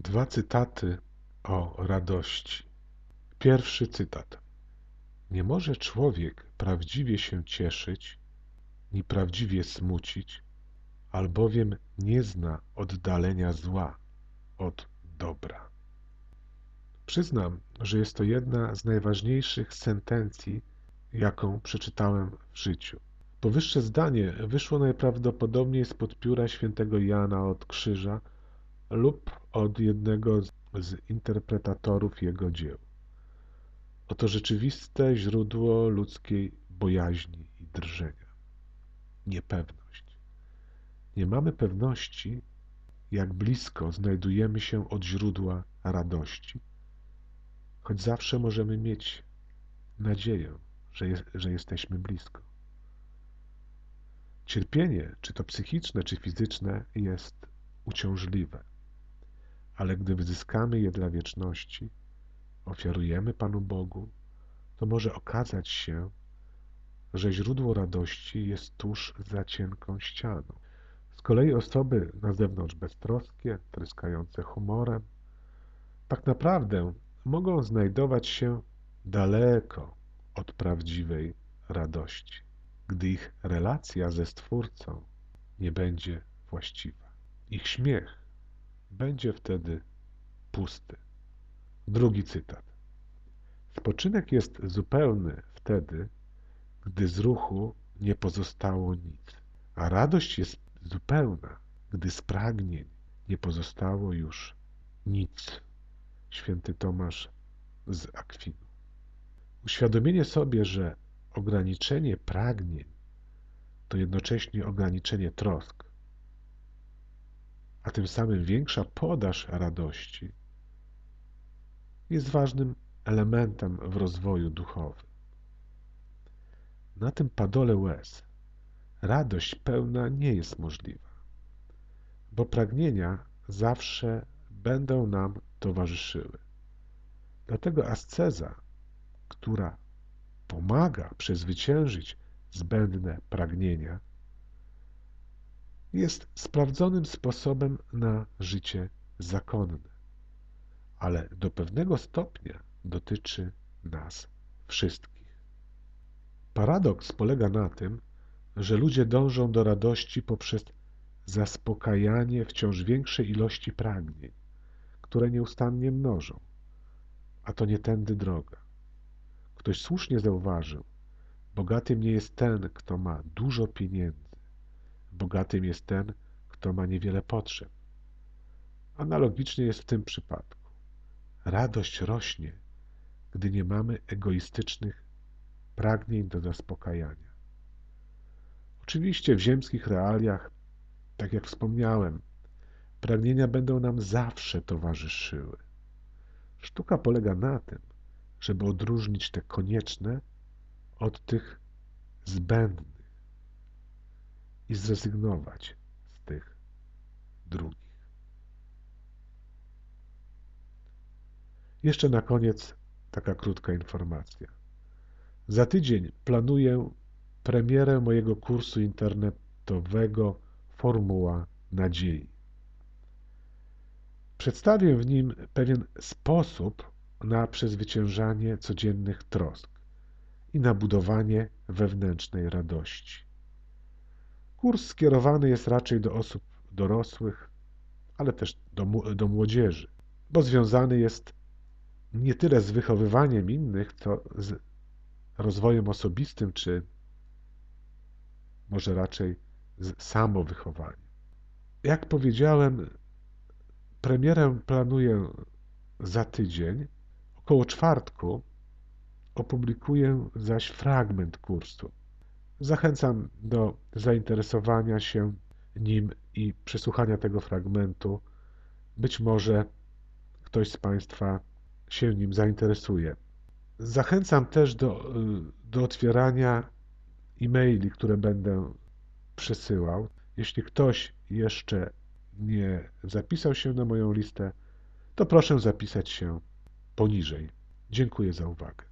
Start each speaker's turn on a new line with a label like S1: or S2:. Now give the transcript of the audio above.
S1: Dwa cytaty o radości. Pierwszy cytat. Nie może człowiek prawdziwie się cieszyć, ni prawdziwie smucić, albowiem nie zna oddalenia zła od dobra. Przyznam, że jest to jedna z najważniejszych sentencji, jaką przeczytałem w życiu. Powyższe zdanie wyszło najprawdopodobniej spod pióra świętego Jana od krzyża lub od jednego z interpretatorów jego dzieł. Oto rzeczywiste źródło ludzkiej bojaźni i drżenia. Niepewność. Nie mamy pewności, jak blisko znajdujemy się od źródła radości, choć zawsze możemy mieć nadzieję, że, że jesteśmy blisko. Cierpienie, czy to psychiczne, czy fizyczne, jest uciążliwe, ale gdy wyzyskamy je dla wieczności, ofiarujemy Panu Bogu, to może okazać się, że źródło radości jest tuż za cienką ścianą. Z kolei osoby na zewnątrz beztroskie, tryskające humorem, tak naprawdę mogą znajdować się daleko od prawdziwej radości, gdy ich relacja ze Stwórcą nie będzie właściwa. Ich śmiech będzie wtedy pusty. Drugi cytat. Spoczynek jest zupełny wtedy, gdy z ruchu nie pozostało nic, a radość jest zupełna, gdy z pragnień nie pozostało już nic. Święty Tomasz z Akwinu. Uświadomienie sobie, że ograniczenie pragnień to jednocześnie ograniczenie trosk, a tym samym większa podaż radości, jest ważnym elementem w rozwoju duchowym. Na tym padole łez radość pełna nie jest możliwa, bo pragnienia zawsze będą nam towarzyszyły. Dlatego asceza, która pomaga przezwyciężyć zbędne pragnienia, jest sprawdzonym sposobem na życie zakonne, ale do pewnego stopnia dotyczy nas wszystkich. Paradoks polega na tym, że ludzie dążą do radości poprzez zaspokajanie wciąż większej ilości pragnień, które nieustannie mnożą, a to nie tędy droga. Ktoś słusznie zauważył, bogatym nie jest ten, kto ma dużo pieniędzy, bogatym jest ten, kto ma niewiele potrzeb. Analogicznie jest w tym przypadku. Radość rośnie, gdy nie mamy egoistycznych pragnień do zaspokajania. Oczywiście w ziemskich realiach, tak jak wspomniałem, pragnienia będą nam zawsze towarzyszyły. Sztuka polega na tym, żeby odróżnić te konieczne od tych zbędnych i zrezygnować z tych drugich. Jeszcze na koniec taka krótka informacja. Za tydzień planuję premierę mojego kursu internetowego Formuła Nadziei. Przedstawię w nim pewien sposób na przezwyciężanie codziennych trosk i na budowanie wewnętrznej radości. Kurs skierowany jest raczej do osób dorosłych, ale też do, do młodzieży, bo związany jest nie tyle z wychowywaniem innych, co z rozwojem osobistym, czy może raczej z samowychowaniem. Jak powiedziałem, premierę planuję za tydzień. Około czwartku opublikuję zaś fragment kursu. Zachęcam do zainteresowania się nim i przesłuchania tego fragmentu. Być może ktoś z Państwa się nim zainteresuje. Zachęcam też do, do otwierania e-maili, które będę przesyłał. Jeśli ktoś jeszcze nie zapisał się na moją listę, to proszę zapisać się poniżej. Dziękuję za uwagę.